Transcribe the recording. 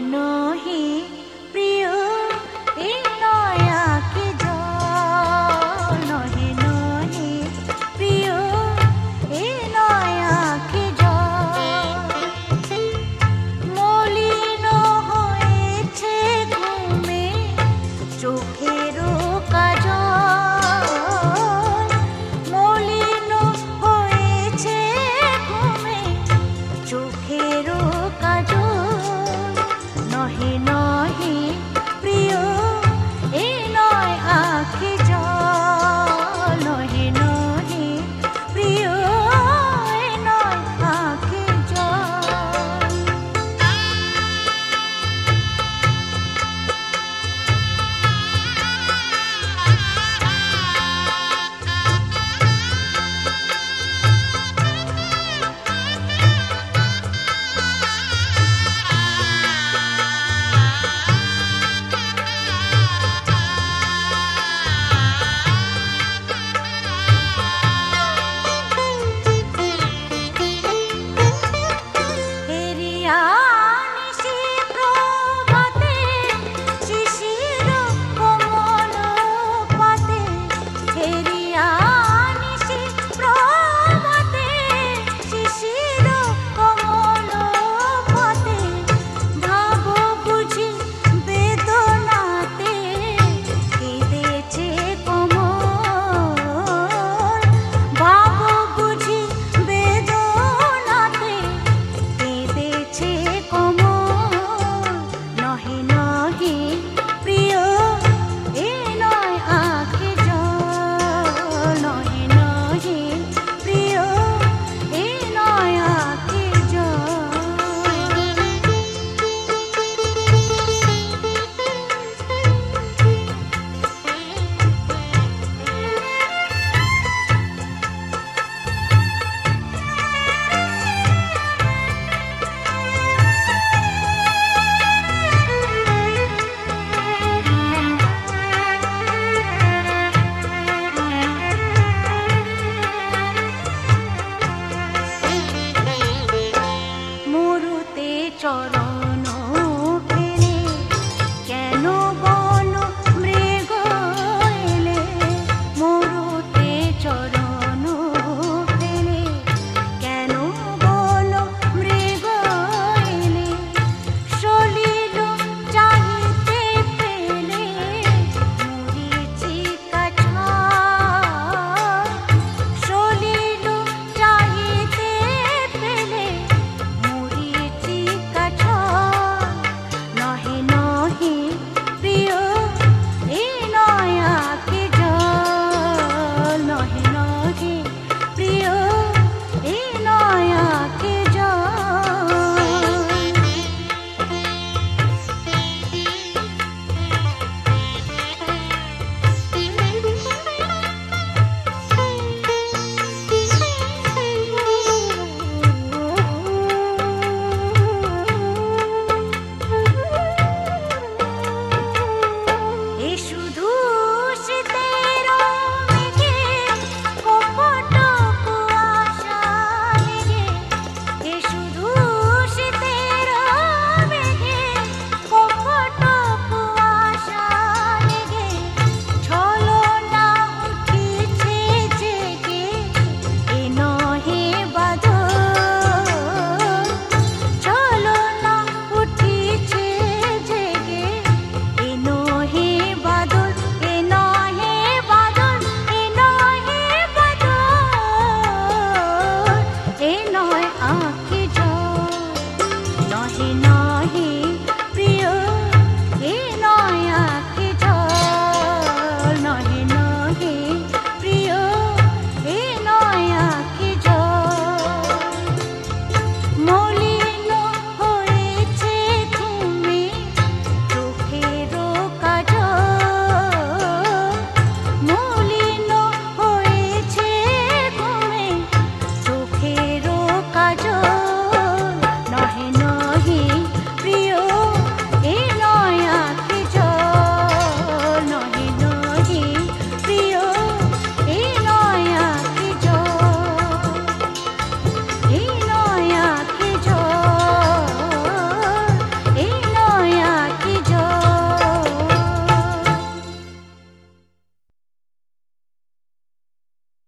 নহে, প্রিয়, এ নয়াকে জল? নহে নহে, প্রিয়, এ নয়াকে জল? মলিন হয়েছে ঘুমে চোখেরও কাজল। মলিন হয়েছে ঘুমে, চোখের आया choro. No.